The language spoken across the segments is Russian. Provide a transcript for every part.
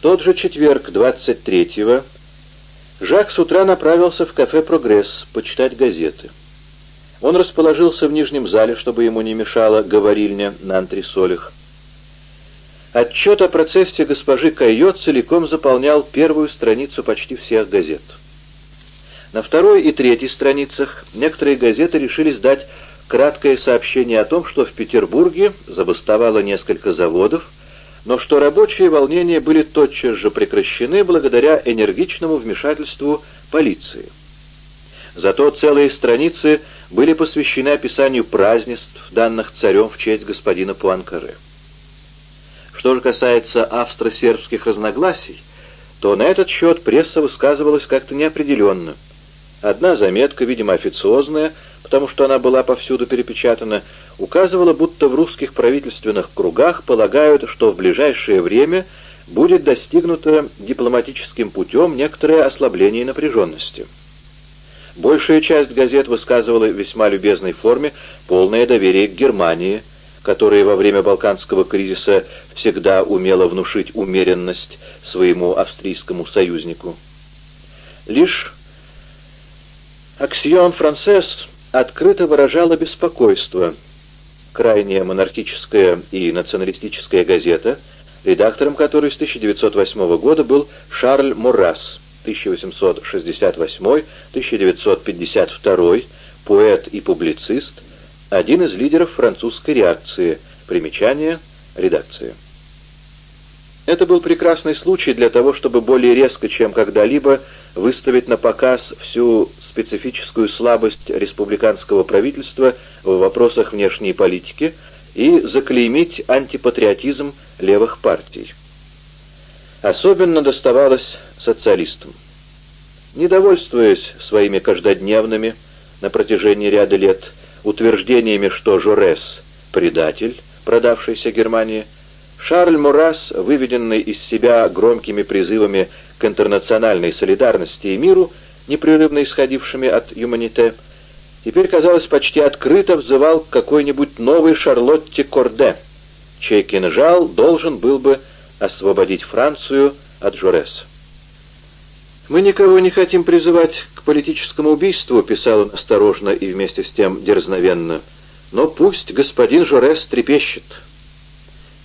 Тот же четверг, 23-го, Жак с утра направился в кафе «Прогресс» почитать газеты. Он расположился в нижнем зале, чтобы ему не мешала говорильня на антресолях. Отчет о процессе госпожи Кайо целиком заполнял первую страницу почти всех газет. На второй и третьей страницах некоторые газеты решили сдать краткое сообщение о том, что в Петербурге забастовало несколько заводов, но что рабочие волнения были тотчас же прекращены благодаря энергичному вмешательству полиции. Зато целые страницы были посвящены описанию празднеств, данных царем в честь господина Пуанкаре. Что же касается австро-сербских разногласий, то на этот счет пресса высказывалась как-то неопределенно. Одна заметка, видимо официозная, потому что она была повсюду перепечатана, указывала, будто в русских правительственных кругах полагают, что в ближайшее время будет достигнуто дипломатическим путем некоторое ослабление напряженности. Большая часть газет высказывала в весьма любезной форме полное доверие к Германии, которая во время Балканского кризиса всегда умела внушить умеренность своему австрийскому союзнику. Лишь «Аксион Францесс» открыто выражала беспокойство. Крайняя монархическая и националистическая газета, редактором которой с 1908 года был Шарль Муррас, 1868-1952, поэт и публицист, один из лидеров французской реакции. Примечание редакции. Это был прекрасный случай для того, чтобы более резко, чем когда-либо, выставить на показ всю специфическую слабость республиканского правительства в вопросах внешней политики и заклеймить антипатриотизм левых партий. Особенно доставалось социалистам. Недовольствуясь своими каждодневными на протяжении ряда лет утверждениями, что Жорес — предатель, продавшийся Германии, Шарль Мурас, выведенный из себя громкими призывами к интернациональной солидарности и миру, непрерывно исходившими от юманите, теперь, казалось, почти открыто взывал к какой-нибудь новой Шарлотте Корде, чей кинжал должен был бы освободить Францию от Жореса. «Мы никого не хотим призывать к политическому убийству», — писал он осторожно и вместе с тем дерзновенно, «но пусть господин Жорес трепещет».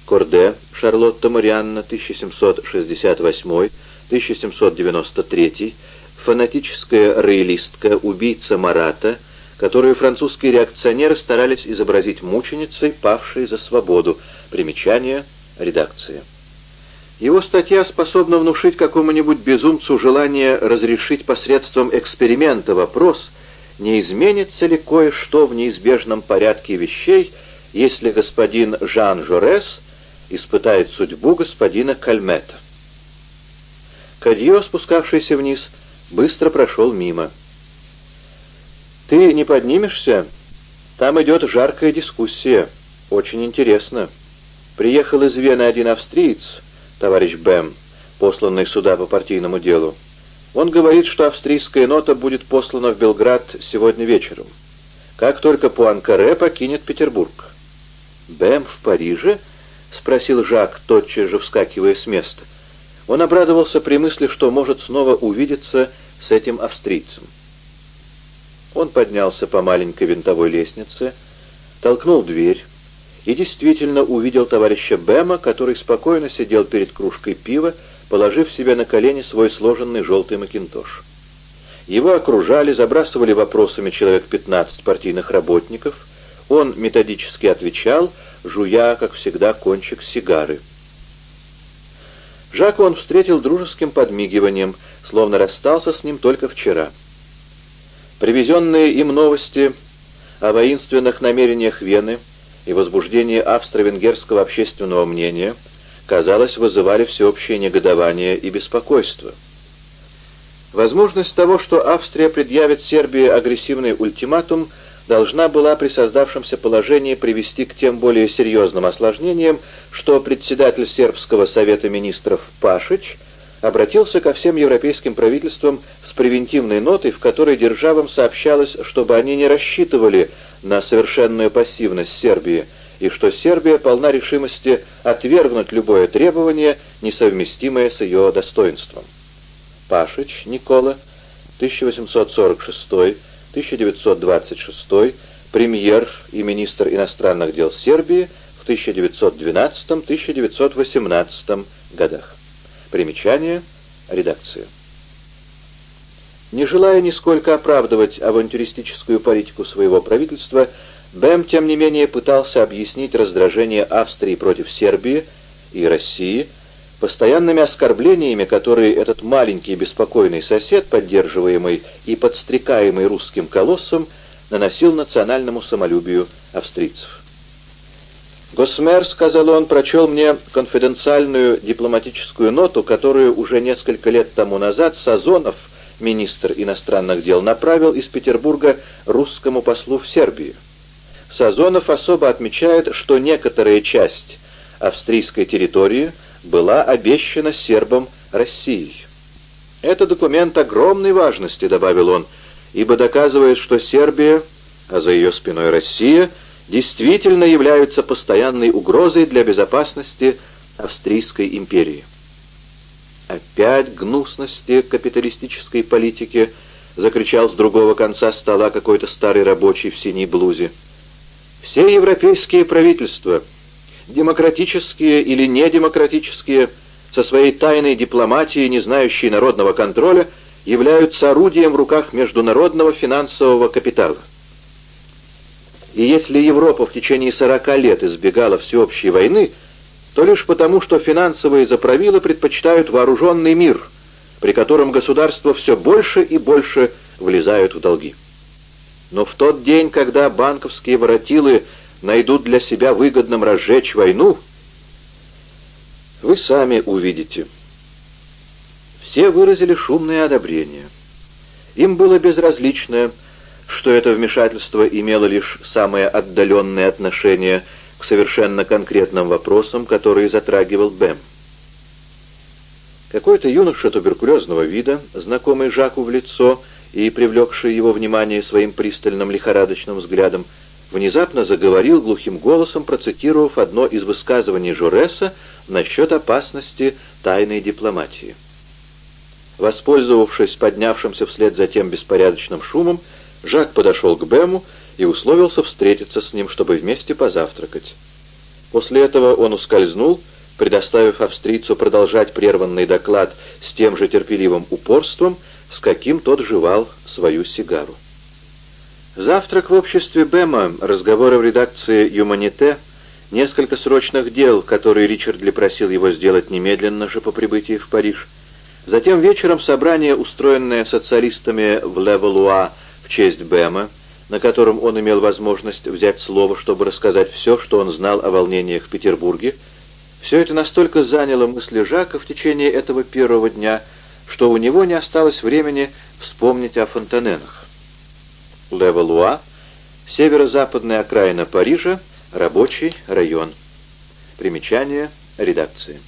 Корде, Шарлотта Марианна, 1768-1793, фанатическая роялистка, убийца Марата, которую французские реакционеры старались изобразить мученицей, павшей за свободу. Примечание редакции. Его статья способна внушить какому-нибудь безумцу желание разрешить посредством эксперимента вопрос, не изменится ли кое-что в неизбежном порядке вещей, если господин Жан Жорес испытает судьбу господина Кальмета. Кадье, спускавшийся вниз, быстро прошел мимо. «Ты не поднимешься? Там идет жаркая дискуссия. Очень интересно. Приехал из Вены один австриец, товарищ Бэм, посланный сюда по партийному делу. Он говорит, что австрийская нота будет послана в Белград сегодня вечером. Как только Пуанкаре покинет Петербург. «Бэм в Париже?» — спросил Жак, тотчас же вскакивая с места. Он обрадовался при мысли, что может снова увидеться с этим австрийцем. Он поднялся по маленькой винтовой лестнице, толкнул дверь, и действительно увидел товарища Бэма, который спокойно сидел перед кружкой пива, положив себе на колени свой сложенный желтый макинтош. Его окружали, забрасывали вопросами человек 15 партийных работников. Он методически отвечал, жуя, как всегда, кончик сигары. Жака он встретил дружеским подмигиванием, словно расстался с ним только вчера. Привезенные им новости о воинственных намерениях Вены — и возбуждение австро-венгерского общественного мнения, казалось, вызывали всеобщее негодование и беспокойство. Возможность того, что Австрия предъявит Сербии агрессивный ультиматум, должна была при создавшемся положении привести к тем более серьезным осложнениям, что председатель Сербского совета министров Пашич обратился ко всем европейским правительствам с превентивной нотой, в которой державам сообщалось, чтобы они не рассчитывали на совершенную пассивность Сербии и что Сербия полна решимости отвергнуть любое требование, несовместимое с ее достоинством. Пашич Никола, 1846-1926, премьер и министр иностранных дел Сербии в 1912-1918 годах. Примечание редакции. Не желая нисколько оправдывать авантюристическую политику своего правительства, Бэм, тем не менее, пытался объяснить раздражение Австрии против Сербии и России постоянными оскорблениями, которые этот маленький беспокойный сосед, поддерживаемый и подстрекаемый русским колоссом, наносил национальному самолюбию австрийцев. «Госмер», — сказал он, — прочел мне конфиденциальную дипломатическую ноту, которую уже несколько лет тому назад Сазонов, министр иностранных дел, направил из Петербурга русскому послу в Сербию. Сазонов особо отмечает, что некоторая часть австрийской территории была обещана сербам Россией. «Это документ огромной важности», — добавил он, «ибо доказывает, что Сербия, а за ее спиной Россия, действительно являются постоянной угрозой для безопасности Австрийской империи». «Опять гнусности капиталистической политики!» — закричал с другого конца стола какой-то старый рабочий в синей блузе. Все европейские правительства, демократические или недемократические, со своей тайной дипломатией, не знающей народного контроля, являются орудием в руках международного финансового капитала. И если Европа в течение 40 лет избегала всеобщей войны, то лишь потому, что финансовые заправилы предпочитают вооруженный мир, при котором государства все больше и больше влезают в долги. Но в тот день, когда банковские воротилы найдут для себя выгодным разжечь войну, вы сами увидите. Все выразили шумное одобрение. Им было безразлично, что это вмешательство имело лишь самое отдаленное отношение к совершенно конкретным вопросам, которые затрагивал Бэм. Какой-то юноша туберкулезного вида, знакомый Жаку в лицо, — и, привлекший его внимание своим пристальным лихорадочным взглядом, внезапно заговорил глухим голосом, процитировав одно из высказываний Жореса насчет опасности тайной дипломатии. Воспользовавшись поднявшимся вслед за тем беспорядочным шумом, Жак подошел к Бэму и условился встретиться с ним, чтобы вместе позавтракать. После этого он ускользнул, предоставив австрийцу продолжать прерванный доклад с тем же терпеливым упорством, с каким тот жевал свою сигару. Завтрак в обществе Бэма, разговоры в редакции «Юманите», несколько срочных дел, которые Ричард Ли просил его сделать немедленно же по прибытии в Париж. Затем вечером собрание, устроенное социалистами в Левелуа в честь Бэма, на котором он имел возможность взять слово, чтобы рассказать все, что он знал о волнениях в Петербурге, все это настолько заняло мысли Жака в течение этого первого дня, что у него не осталось времени вспомнить о фонтаненах. Левалуа, северо-западная окраина Парижа, рабочий район. Примечание редакции.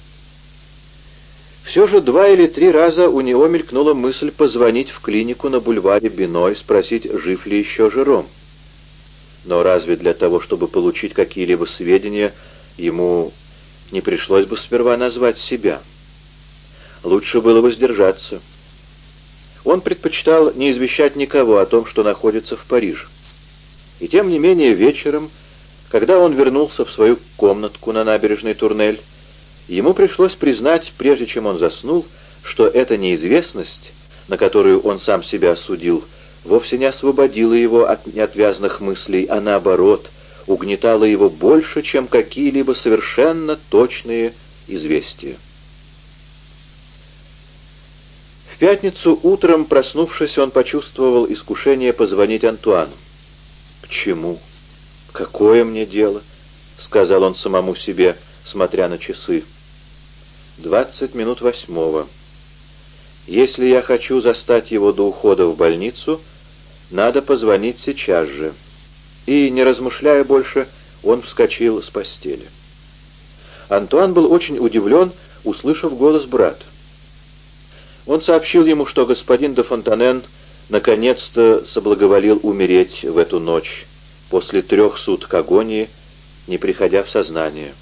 Все же два или три раза у него мелькнула мысль позвонить в клинику на бульваре Бино и спросить, жив ли еще Жером. Но разве для того, чтобы получить какие-либо сведения, ему не пришлось бы сперва назвать себя? лучше было воздержаться. Он предпочитал не извещать никого о том, что находится в Париже. И тем не менее вечером, когда он вернулся в свою комнатку на набережной Турнель, ему пришлось признать, прежде чем он заснул, что эта неизвестность, на которую он сам себя осудил, вовсе не освободила его от неотвязных мыслей, а наоборот, угнетала его больше, чем какие-либо совершенно точные известия. В пятницу утром, проснувшись, он почувствовал искушение позвонить Антуану. «К чему? Какое мне дело?» — сказал он самому себе, смотря на часы. «Двадцать минут восьмого. Если я хочу застать его до ухода в больницу, надо позвонить сейчас же». И, не размышляя больше, он вскочил с постели. Антуан был очень удивлен, услышав голос брата. Он сообщил ему, что господин де Фонтанен наконец-то соблаговолил умереть в эту ночь после трех суток агонии не приходя в сознание.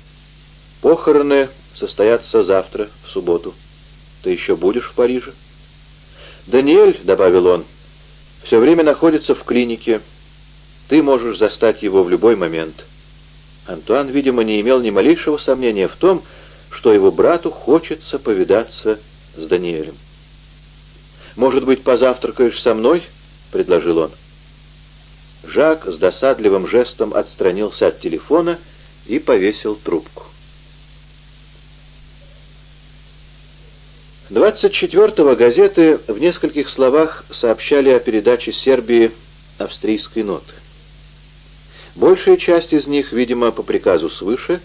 «Похороны состоятся завтра, в субботу. Ты еще будешь в Париже?» «Даниэль», — добавил он, — «все время находится в клинике. Ты можешь застать его в любой момент». Антуан, видимо, не имел ни малейшего сомнения в том, что его брату хочется повидаться с Даниэлем. «Может быть, позавтракаешь со мной?» — предложил он. Жак с досадливым жестом отстранился от телефона и повесил трубку. 24-го газеты в нескольких словах сообщали о передаче Сербии австрийской ноты. Большая часть из них, видимо, по приказу свыше,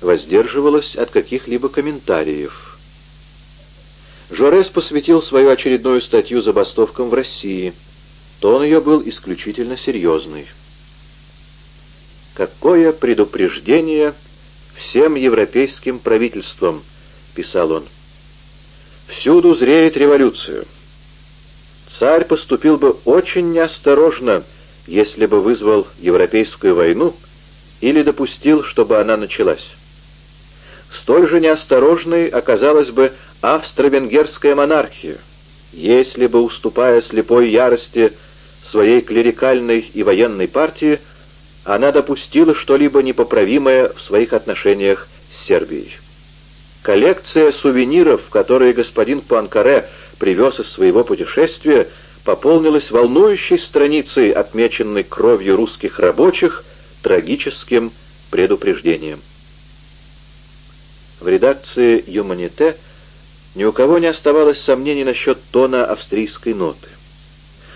воздерживалась от каких-либо комментариев. Жорес посвятил свою очередную статью забастовкам в России. Тон ее был исключительно серьезный. «Какое предупреждение всем европейским правительствам!» — писал он. Всюду зреет революция. Царь поступил бы очень неосторожно, если бы вызвал европейскую войну или допустил, чтобы она началась. Столь же неосторожной оказалась бы австро-венгерская монархия, если бы, уступая слепой ярости своей клерикальной и военной партии, она допустила что-либо непоправимое в своих отношениях с Сербией. Коллекция сувениров, которые господин Пуанкаре привез из своего путешествия, пополнилась волнующей страницей, отмеченной кровью русских рабочих, трагическим предупреждением. В редакции «Юманите» ни у кого не оставалось сомнений насчет тона австрийской ноты.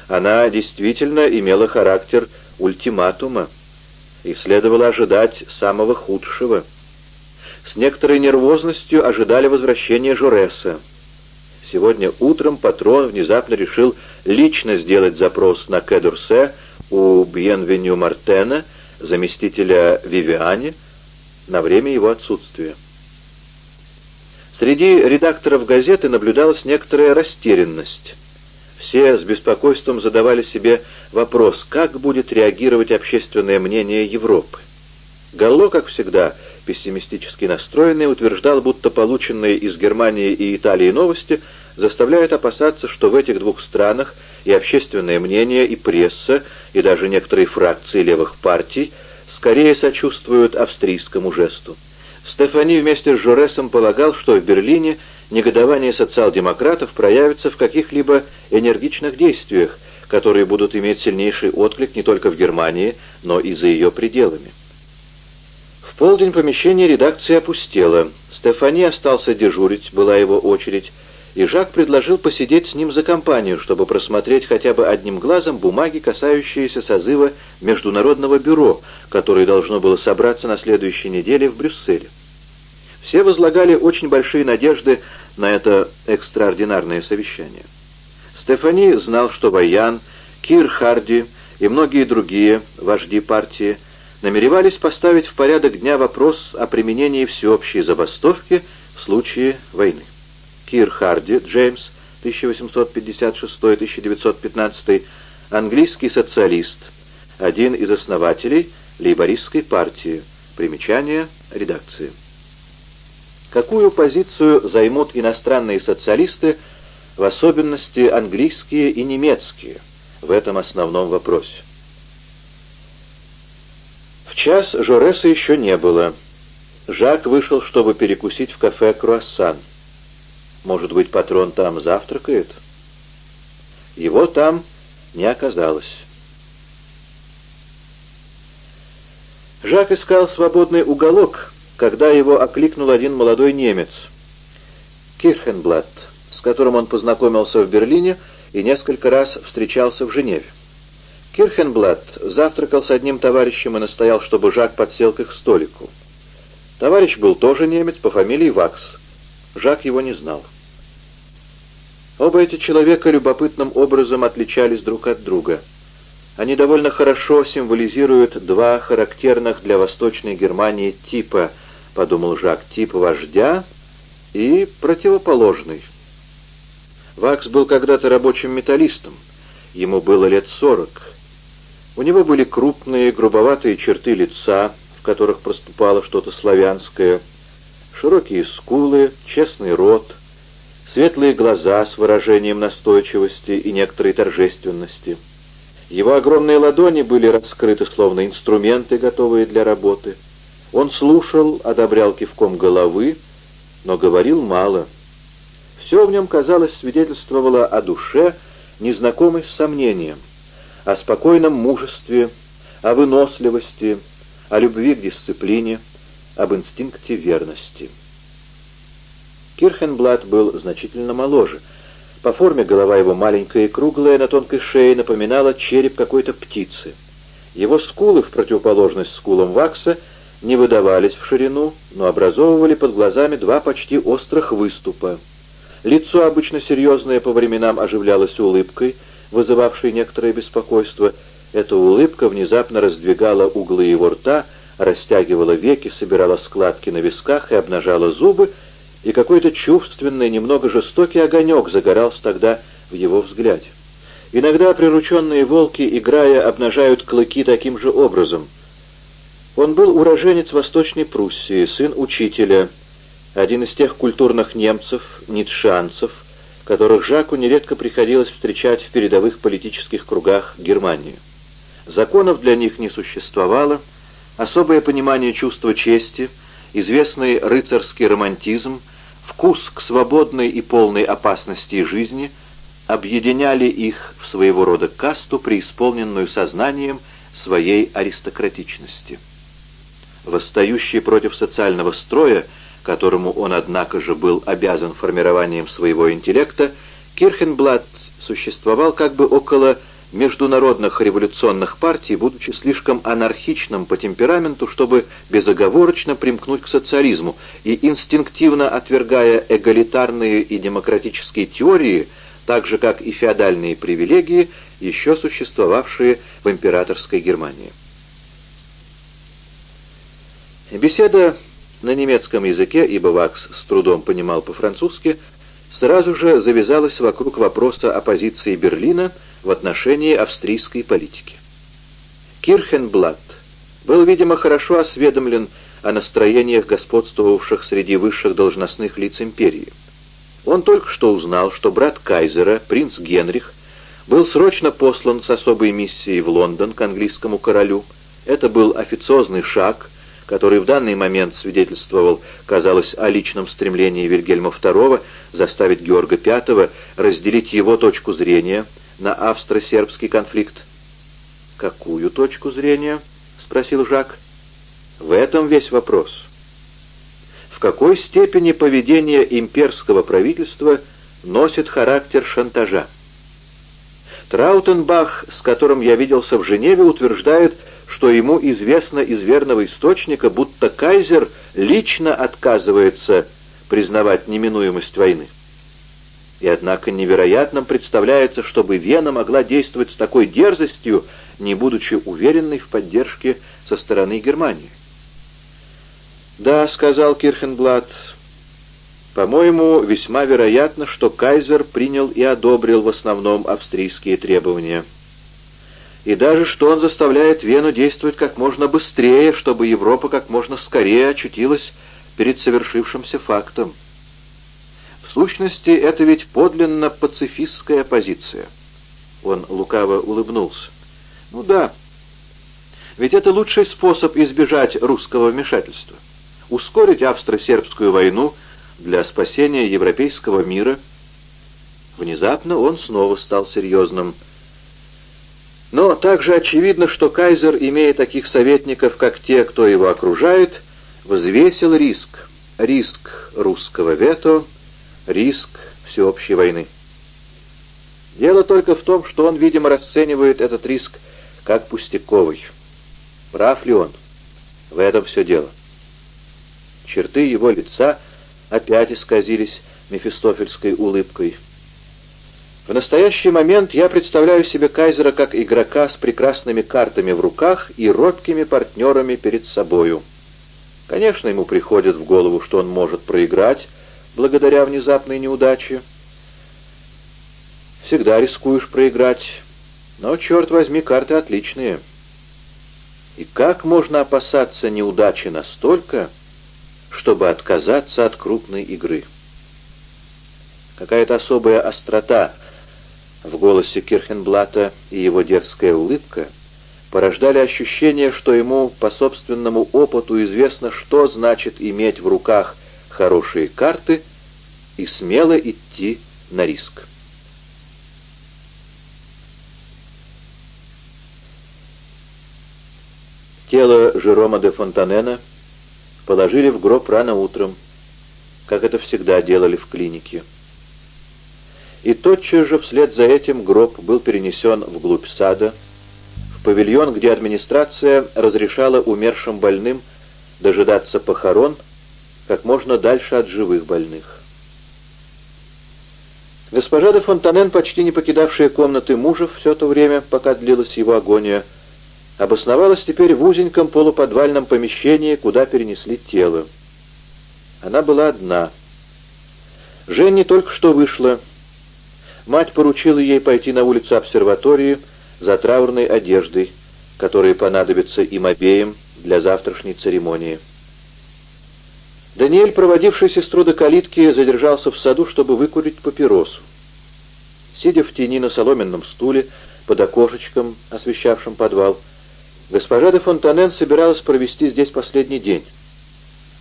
Она действительно имела характер ультиматума, и следовало ожидать самого худшего — с некоторой нервозностью ожидали возвращения Жореса. Сегодня утром патрон внезапно решил лично сделать запрос на Кедурсе у Бьенвеню Мартена, заместителя Вивиани, на время его отсутствия. Среди редакторов газеты наблюдалась некоторая растерянность. Все с беспокойством задавали себе вопрос, как будет реагировать общественное мнение Европы. Галло, как всегда, пессимистически настроенный, утверждал, будто полученные из Германии и Италии новости заставляют опасаться, что в этих двух странах и общественное мнение, и пресса, и даже некоторые фракции левых партий скорее сочувствуют австрийскому жесту. Стефани вместе с Жоресом полагал, что в Берлине негодование социал-демократов проявится в каких-либо энергичных действиях, которые будут иметь сильнейший отклик не только в Германии, но и за ее пределами полдень помещение редакции опустело. Стефани остался дежурить, была его очередь, и Жак предложил посидеть с ним за компанию, чтобы просмотреть хотя бы одним глазом бумаги, касающиеся созыва Международного бюро, которое должно было собраться на следующей неделе в Брюсселе. Все возлагали очень большие надежды на это экстраординарное совещание. Стефани знал, что Ваян, Кир Харди и многие другие вожди партии – намеревались поставить в порядок дня вопрос о применении всеобщей забастовки в случае войны. Кир Харди, Джеймс, 1856-1915, английский социалист, один из основателей лейбористской партии. Примечание редакции. Какую позицию займут иностранные социалисты, в особенности английские и немецкие, в этом основном вопросе? час Жореса еще не было. Жак вышел, чтобы перекусить в кафе «Круассан». Может быть, патрон там завтракает? Его там не оказалось. Жак искал свободный уголок, когда его окликнул один молодой немец, Кирхенблат, с которым он познакомился в Берлине и несколько раз встречался в Женеве. Кирхенблат завтракал с одним товарищем и настоял, чтобы Жак подсел к их столику. Товарищ был тоже немец по фамилии Вакс. Жак его не знал. Оба эти человека любопытным образом отличались друг от друга. Они довольно хорошо символизируют два характерных для Восточной Германии типа, подумал Жак, тип вождя и противоположный. Вакс был когда-то рабочим металлистом. Ему было лет сорок. У него были крупные, грубоватые черты лица, в которых проступало что-то славянское, широкие скулы, честный рот, светлые глаза с выражением настойчивости и некоторой торжественности. Его огромные ладони были раскрыты, словно инструменты, готовые для работы. Он слушал, одобрял кивком головы, но говорил мало. Все в нем, казалось, свидетельствовало о душе, незнакомой с сомнением, о спокойном мужестве, о выносливости, о любви к дисциплине, об инстинкте верности. Кирхенблат был значительно моложе. По форме голова его маленькая и круглая, на тонкой шее напоминала череп какой-то птицы. Его скулы, в противоположность скулам Вакса, не выдавались в ширину, но образовывали под глазами два почти острых выступа. Лицо, обычно серьезное, по временам оживлялось улыбкой, вызывавшей некоторое беспокойство. Эта улыбка внезапно раздвигала углы его рта, растягивала веки, собирала складки на висках и обнажала зубы, и какой-то чувственный, немного жестокий огонек загорался тогда в его взгляде. Иногда прирученные волки, играя, обнажают клыки таким же образом. Он был уроженец Восточной Пруссии, сын учителя, один из тех культурных немцев, ницшанцев, которых Жаку нередко приходилось встречать в передовых политических кругах Германии. Законов для них не существовало, особое понимание чувства чести, известный рыцарский романтизм, вкус к свободной и полной опасности жизни объединяли их в своего рода касту, преисполненную сознанием своей аристократичности. Восстающий против социального строя, которому он, однако же, был обязан формированием своего интеллекта, Кирхенблат существовал как бы около международных революционных партий, будучи слишком анархичным по темпераменту, чтобы безоговорочно примкнуть к социализму, и инстинктивно отвергая эгалитарные и демократические теории, так же как и феодальные привилегии, еще существовавшие в императорской Германии. Беседа на немецком языке, ибо Вакс с трудом понимал по-французски, сразу же завязалась вокруг вопроса оппозиции Берлина – в отношении австрийской политики. Кирхенблат был, видимо, хорошо осведомлен о настроениях господствовавших среди высших должностных лиц империи. Он только что узнал, что брат Кайзера, принц Генрих, был срочно послан с особой миссией в Лондон к английскому королю. Это был официозный шаг, который в данный момент свидетельствовал, казалось, о личном стремлении Вильгельма II заставить Георга V разделить его точку зрения – на австро-сербский конфликт. «Какую точку зрения?» — спросил Жак. «В этом весь вопрос. В какой степени поведение имперского правительства носит характер шантажа? Траутенбах, с которым я виделся в Женеве, утверждает, что ему известно из верного источника, будто кайзер лично отказывается признавать неминуемость войны. И однако невероятным представляется, чтобы Вена могла действовать с такой дерзостью, не будучи уверенной в поддержке со стороны Германии. «Да», — сказал Кирхенблат, — «по-моему, весьма вероятно, что кайзер принял и одобрил в основном австрийские требования. И даже что он заставляет Вену действовать как можно быстрее, чтобы Европа как можно скорее очутилась перед совершившимся фактом. В сущности, это ведь подлинно пацифистская позиция. Он лукаво улыбнулся. Ну да, ведь это лучший способ избежать русского вмешательства. Ускорить австро-сербскую войну для спасения европейского мира. Внезапно он снова стал серьезным. Но также очевидно, что кайзер, имея таких советников, как те, кто его окружает, взвесил риск. Риск русского вето — риск всеобщей войны. Дело только в том, что он, видимо, расценивает этот риск как пустяковый. Прав ли он? В этом все дело. Черты его лица опять исказились мефистофельской улыбкой. В настоящий момент я представляю себе Кайзера как игрока с прекрасными картами в руках и робкими партнерами перед собою. Конечно, ему приходит в голову, что он может проиграть, благодаря внезапной неудаче. Всегда рискуешь проиграть, но, черт возьми, карты отличные. И как можно опасаться неудачи настолько, чтобы отказаться от крупной игры? Какая-то особая острота в голосе Кирхенблата и его дерзкая улыбка порождали ощущение, что ему по собственному опыту известно, что значит иметь в руках хорошие карты и смело идти на риск. Тело Жерома де Фонтанена положили в гроб рано утром, как это всегда делали в клинике. И тотчас же вслед за этим гроб был перенесен вглубь сада, в павильон, где администрация разрешала умершим больным дожидаться похорон как можно дальше от живых больных. Госпожа де Фонтанен, почти не покидавшая комнаты мужа все то время, пока длилась его агония, обосновалась теперь в узеньком полуподвальном помещении, куда перенесли тело. Она была одна. Женни только что вышла. Мать поручила ей пойти на улицу обсерватории за траурной одеждой, которая понадобится им обеим для завтрашней церемонии. Даниэль, проводивший сестру до калитки, задержался в саду, чтобы выкурить папиросу. Сидя в тени на соломенном стуле, под окошечком, освещавшим подвал, Госпожа де Фонтанен собиралась провести здесь последний день.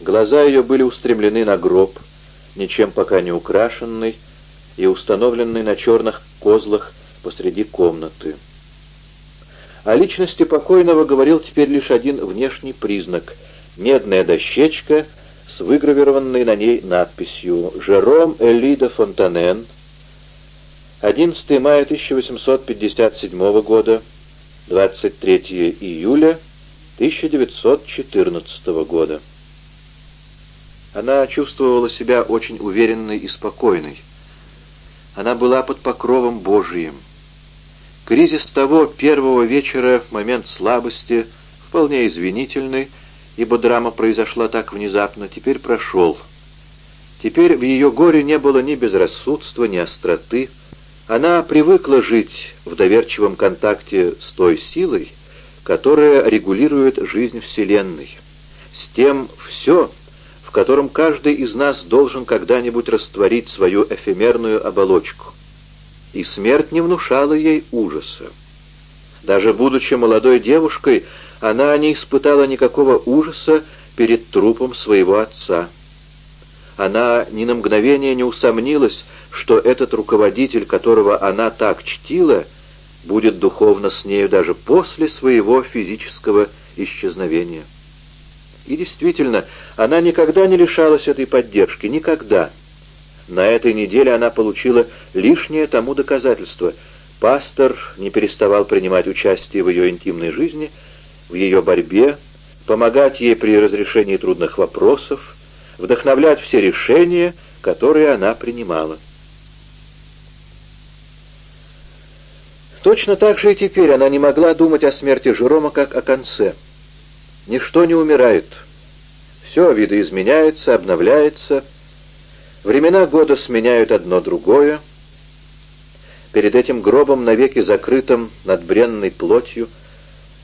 Глаза ее были устремлены на гроб, ничем пока не украшенный и установленный на черных козлах посреди комнаты. О личности покойного говорил теперь лишь один внешний признак — медная дощечка с выгравированной на ней надписью «Жером Элида Фонтанен», 11 мая 1857 года, 23 июля 1914 года. Она чувствовала себя очень уверенной и спокойной. Она была под покровом Божиим. Кризис того первого вечера, момент слабости, вполне извинительный, ибо драма произошла так внезапно, теперь прошел. Теперь в ее горе не было ни безрассудства, ни остроты, она привыкла жить в доверчивом контакте с той силой, которая регулирует жизнь Вселенной, с тем все, в котором каждый из нас должен когда-нибудь растворить свою эфемерную оболочку. И смерть не внушала ей ужаса. Даже будучи молодой девушкой, она не испытала никакого ужаса перед трупом своего отца. Она ни на мгновение не усомнилась, что этот руководитель, которого она так чтила, будет духовно с нею даже после своего физического исчезновения. И действительно, она никогда не лишалась этой поддержки, никогда. На этой неделе она получила лишнее тому доказательство. Пастор не переставал принимать участие в ее интимной жизни, в ее борьбе, помогать ей при разрешении трудных вопросов, вдохновлять все решения, которые она принимала. Точно так же и теперь она не могла думать о смерти Жерома как о конце. Ничто не умирает. Все видоизменяется, обновляется. Времена года сменяют одно другое. Перед этим гробом, навеки закрытым над бренной плотью,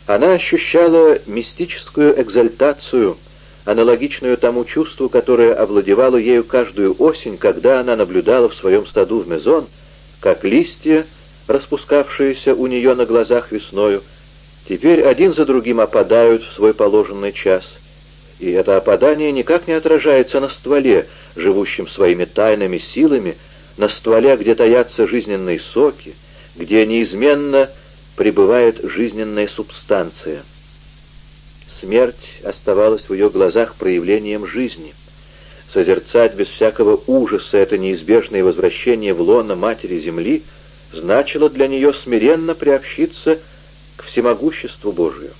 она ощущала мистическую экзальтацию, аналогичную тому чувству, которое овладевало ею каждую осень, когда она наблюдала в своем саду в Мезон, как листья, распускавшиеся у нее на глазах весною, теперь один за другим опадают в свой положенный час. И это опадание никак не отражается на стволе, живущем своими тайными силами, на стволе, где таятся жизненные соки, где неизменно пребывает жизненная субстанция. Смерть оставалась в ее глазах проявлением жизни. Созерцать без всякого ужаса это неизбежное возвращение в лоно Матери Земли — значило для нее смиренно приобщиться к всемогуществу Божию.